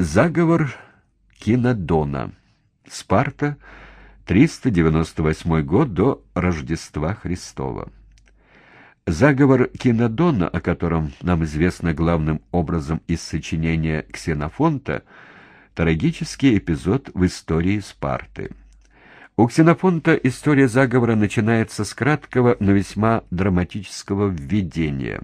Заговор Кинодона. Спарта, 398 год до Рождества Христова. Заговор Кинодона, о котором нам известно главным образом из сочинения Ксенофонта, трагический эпизод в истории Спарты. У Ксенофонта история заговора начинается с краткого, но весьма драматического введения.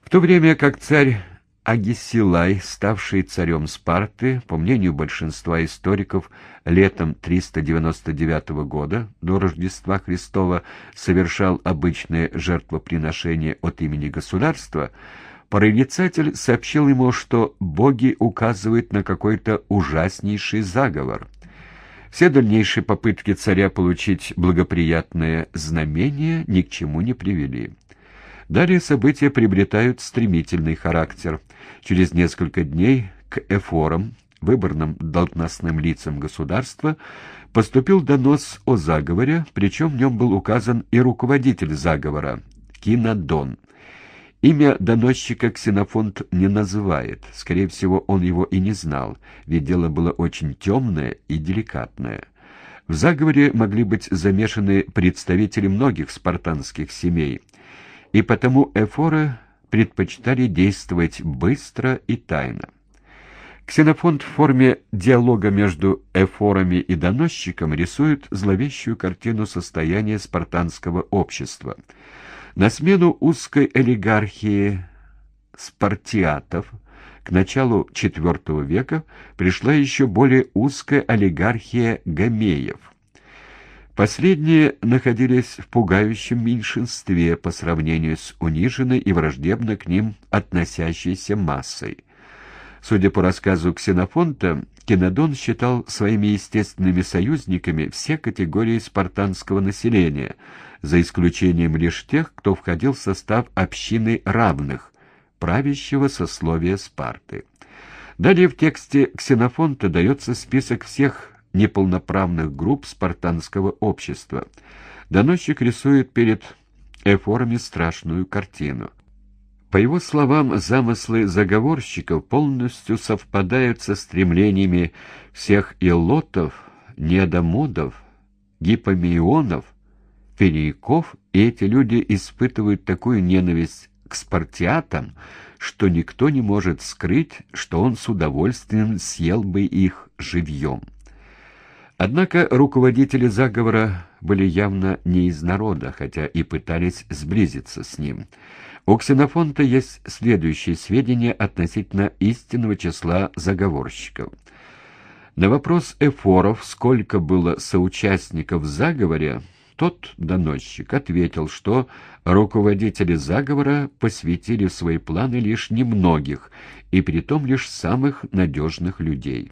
В то время как царь Агисилай, ставший царем Спарты, по мнению большинства историков, летом 399 года до Рождества Христова совершал обычное жертвоприношение от имени государства, прорицатель сообщил ему, что боги указывают на какой-то ужаснейший заговор. Все дальнейшие попытки царя получить благоприятное знамение ни к чему не привели. Далее события приобретают стремительный характер. Через несколько дней к эфорам, выборным должностным лицам государства, поступил донос о заговоре, причем в нем был указан и руководитель заговора — Кинодон. Имя доносчика Ксенофонт не называет, скорее всего, он его и не знал, ведь дело было очень темное и деликатное. В заговоре могли быть замешаны представители многих спартанских семей — и потому эфоры предпочитали действовать быстро и тайно. Ксенофонт в форме диалога между эфорами и доносчиком рисует зловещую картину состояния спартанского общества. На смену узкой олигархии спартиатов к началу IV века пришла еще более узкая олигархия гамеев – Последние находились в пугающем меньшинстве по сравнению с униженной и враждебно к ним относящейся массой. Судя по рассказу Ксенофонта, Кинодон считал своими естественными союзниками все категории спартанского населения, за исключением лишь тех, кто входил в состав общины равных, правящего сословия Спарты. Далее в тексте Ксенофонта дается список всех неполноправных групп спартанского общества. Доносчик рисует перед эфорами страшную картину. По его словам, замыслы заговорщиков полностью совпадают со стремлениями всех илотов, неодомодов, гипомионов, перияков, и эти люди испытывают такую ненависть к спартиатам, что никто не может скрыть, что он с удовольствием съел бы их живьем. Однако руководители заговора были явно не из народа, хотя и пытались сблизиться с ним. У Ксенофонта есть следующие сведения относительно истинного числа заговорщиков. На вопрос эфоров, сколько было соучастников в заговоре, тот доносчик ответил, что руководители заговора посвятили в свои планы лишь немногих, и притом лишь самых надежных людей.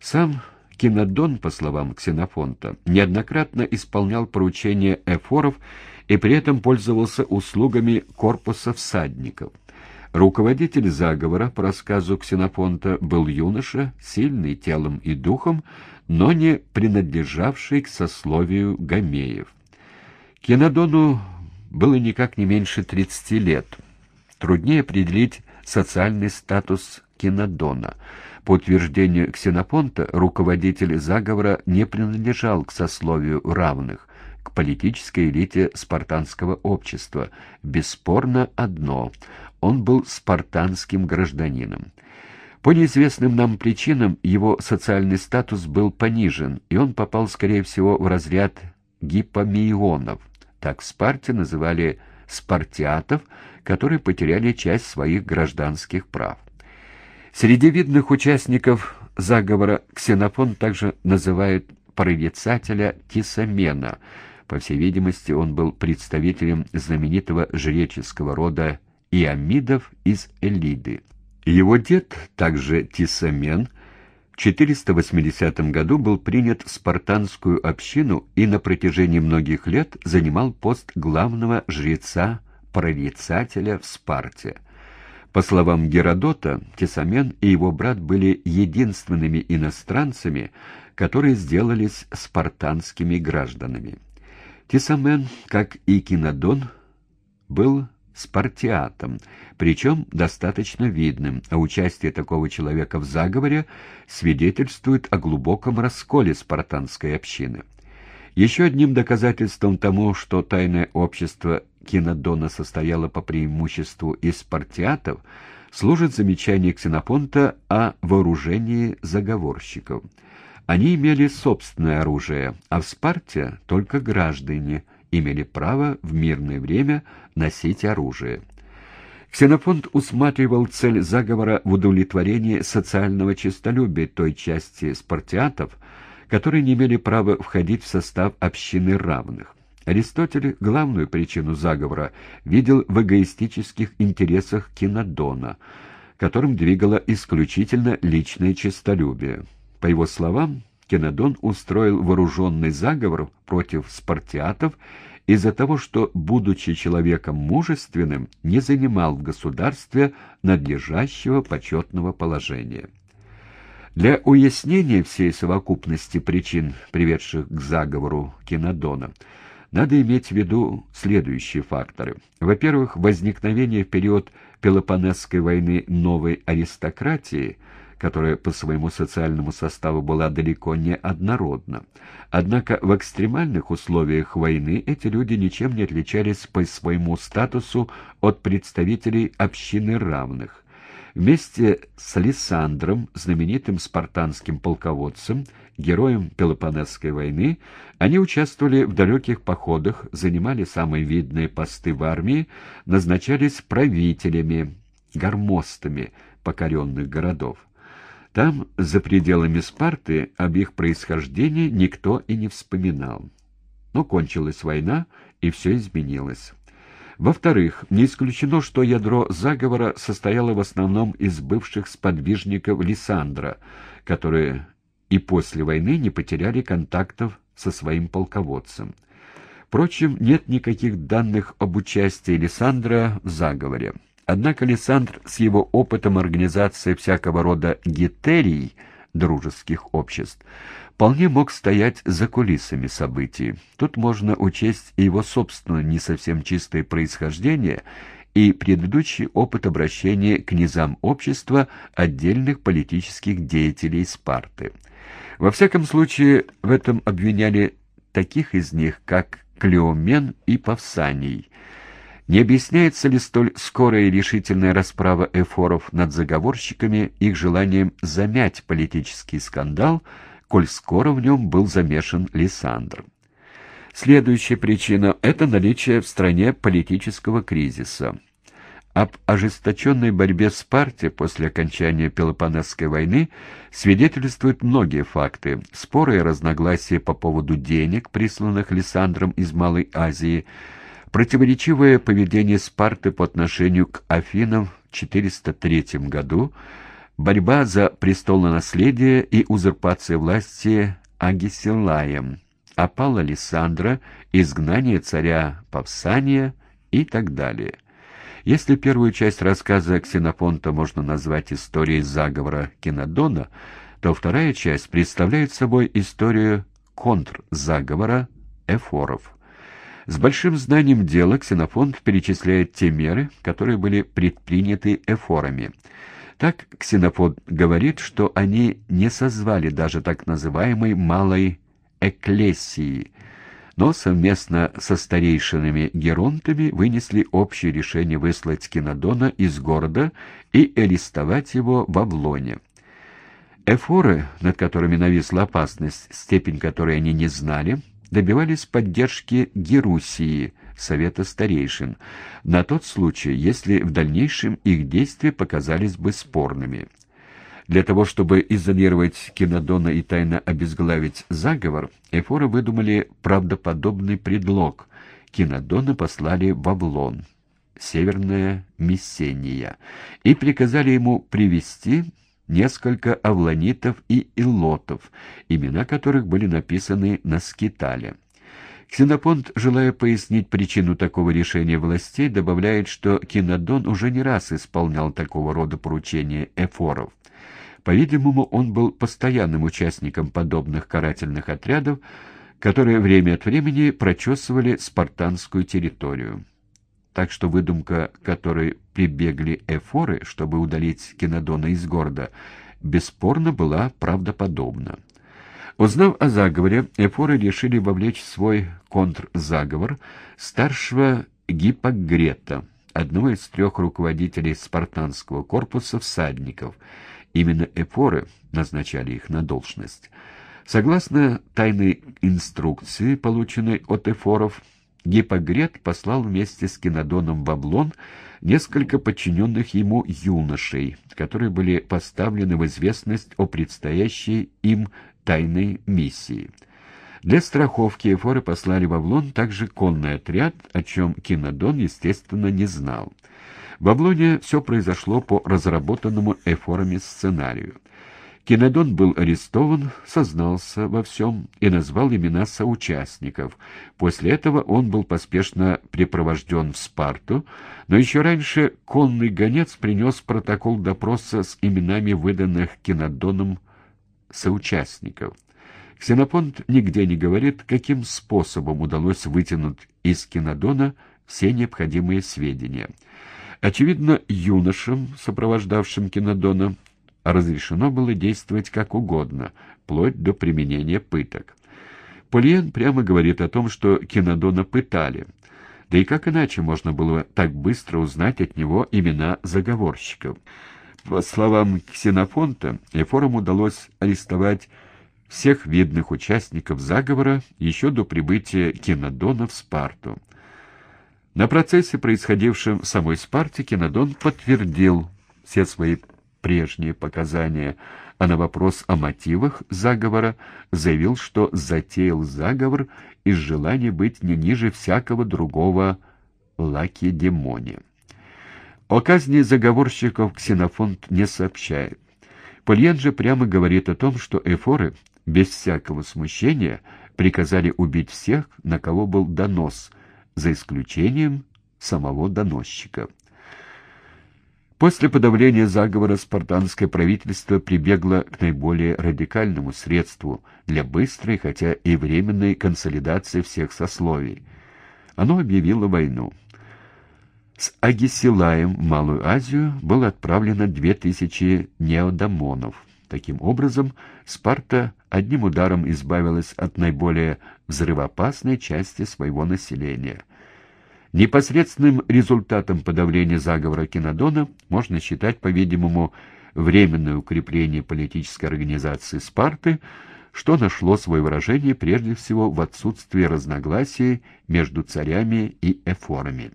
Сам Кинодон, по словам Ксенофонта, неоднократно исполнял поручения эфоров и при этом пользовался услугами корпуса всадников. Руководитель заговора, по рассказу Ксенофонта, был юноша, сильный телом и духом, но не принадлежавший к сословию гамеев. Кинодону было никак не меньше 30 лет. Труднее определить социальный статус Кинодона — по утверждению Ксенопонта, руководитель заговора не принадлежал к сословию равных, к политической элите спартанского общества. Бесспорно одно — он был спартанским гражданином. По неизвестным нам причинам его социальный статус был понижен, и он попал, скорее всего, в разряд гипомионов. Так в Спарте называли спартиатов, которые потеряли часть своих гражданских прав. Среди видных участников заговора Ксенофон также называет прорицателя Тисамена. По всей видимости, он был представителем знаменитого жреческого рода Иамидов из Элиды. Его дед, также Тисамен, в 480 году был принят в спартанскую общину и на протяжении многих лет занимал пост главного жреца-прорицателя в Спарте – по словам Геродота, Тесамен и его брат были единственными иностранцами, которые сделались спартанскими гражданами. Тесамен, как и Кинодон, был спартиатом, причем достаточно видным, а участие такого человека в заговоре свидетельствует о глубоком расколе спартанской общины. Еще одним доказательством тому, что тайное общество Кинодона состояло по преимуществу из спартиатов, служит замечание Ксенофонта о вооружении заговорщиков. Они имели собственное оружие, а в Спарте только граждане имели право в мирное время носить оружие. Ксенофонт усматривал цель заговора в удовлетворении социального честолюбия той части спартиатов, которые не имели права входить в состав общины равных. Аристотель главную причину заговора видел в эгоистических интересах Кинодона, которым двигало исключительно личное честолюбие. По его словам, Кинодон устроил вооруженный заговор против спартиатов из-за того, что, будучи человеком мужественным, не занимал в государстве надлежащего почетного положения. Для уяснения всей совокупности причин, приведших к заговору Кинодона, надо иметь в виду следующие факторы. Во-первых, возникновение в период Пелопонесской войны новой аристократии, которая по своему социальному составу была далеко не однородна. Однако в экстремальных условиях войны эти люди ничем не отличались по своему статусу от представителей общины равных. Вместе с Александром, знаменитым спартанским полководцем, героем Пелопонесской войны, они участвовали в далеких походах, занимали самые видные посты в армии, назначались правителями, гармостами покоренных городов. Там, за пределами Спарты, об их происхождении никто и не вспоминал. Но кончилась война, и все изменилось. Во-вторых, не исключено, что ядро заговора состояло в основном из бывших сподвижников Лиссандра, которые и после войны не потеряли контактов со своим полководцем. Впрочем, нет никаких данных об участии Лиссандра в заговоре. Однако Лиссандр с его опытом организации всякого рода гетерий, дружеских обществ, вполне мог стоять за кулисами событий. Тут можно учесть и его собственное не совсем чистое происхождение и предыдущий опыт обращения к низам общества отдельных политических деятелей Спарты. Во всяком случае, в этом обвиняли таких из них, как Клеомен и Павсаний. Не объясняется ли столь скорая и решительная расправа эфоров над заговорщиками их желанием замять политический скандал – коль скоро в нем был замешан Лиссандр. Следующая причина — это наличие в стране политического кризиса. Об ожесточенной борьбе с партией после окончания Пелопонесской войны свидетельствуют многие факты. Споры и разногласия по поводу денег, присланных Лиссандром из Малой Азии, противоречивое поведение Спарты по отношению к Афинам в 403 году — борьба за престолонаследие и узурпация власти Агисилаем, опал Александра, изгнание царя Павсания и так далее. Если первую часть рассказа Ксенофонта можно назвать историей заговора Кинодона, то вторая часть представляет собой историю контрзаговора эфоров. С большим знанием дела Ксенофонт перечисляет те меры, которые были предприняты эфорами – так Ксенофон говорит, что они не созвали даже так называемой «малой эклесии», но совместно со старейшинами геронтами вынесли общее решение выслать Кинодона из города и арестовать его в Авлоне. Эфоры, над которыми нависла опасность, степень которой они не знали, добивались поддержки Герусии – Совета Старейшин, на тот случай, если в дальнейшем их действия показались бы спорными. Для того, чтобы изолировать Кинодона и тайно обезглавить заговор, эфоры выдумали правдоподобный предлог. Кинодона послали в Авлон, Северная Мессения, и приказали ему привести несколько авлонитов и илотов, имена которых были написаны на скитале. Ксенопонт, желая пояснить причину такого решения властей, добавляет, что Кинодон уже не раз исполнял такого рода поручения эфоров. По-видимому, он был постоянным участником подобных карательных отрядов, которые время от времени прочесывали спартанскую территорию. Так что выдумка, которой прибегли эфоры, чтобы удалить Кинодона из города, бесспорно была правдоподобна. Узнав о заговоре, эфоры решили вовлечь в свой контрзаговор старшего Гиппогрета, одного из трех руководителей спартанского корпуса всадников. Именно эфоры назначали их на должность. Согласно тайной инструкции, полученной от эфоров, Гиппогрет послал вместе с Кинодоном в Облон несколько подчиненных ему юношей, которые были поставлены в известность о предстоящей им тайной миссии. Для страховки эфоры послали в Авлон также конный отряд, о чем Кинодон, естественно, не знал. В Авлоне все произошло по разработанному эфорами сценарию. Кинодон был арестован, сознался во всем и назвал имена соучастников. После этого он был поспешно припровожден в Спарту, но еще раньше конный гонец принес протокол допроса с именами выданных Кинодоном соучастников. Ксенопонт нигде не говорит, каким способом удалось вытянуть из кинодона все необходимые сведения. Очевидно, юношам, сопровождавшим кинодона, разрешено было действовать как угодно, вплоть до применения пыток. Полиен прямо говорит о том, что кинодона пытали. Да и как иначе можно было так быстро узнать от него имена заговорщиков? По словам Ксенофонта, Эфорам удалось арестовать всех видных участников заговора еще до прибытия Кинодона в Спарту. На процессе, происходившем в самой Спарте, Кинодон подтвердил все свои прежние показания, а на вопрос о мотивах заговора заявил, что затеял заговор из желания быть не ниже всякого другого лакедемония. О казни заговорщиков Ксенофонт не сообщает. Польен же прямо говорит о том, что эфоры, без всякого смущения, приказали убить всех, на кого был донос, за исключением самого доносчика. После подавления заговора спартанское правительство прибегло к наиболее радикальному средству для быстрой, хотя и временной консолидации всех сословий. Оно объявило войну. С Агисилаем в Малую Азию было отправлено две тысячи неодамонов. Таким образом, Спарта одним ударом избавилась от наиболее взрывоопасной части своего населения. Непосредственным результатом подавления заговора Кинодона можно считать, по-видимому, временное укрепление политической организации Спарты, что нашло свое выражение прежде всего в отсутствии разногласий между царями и эфорами.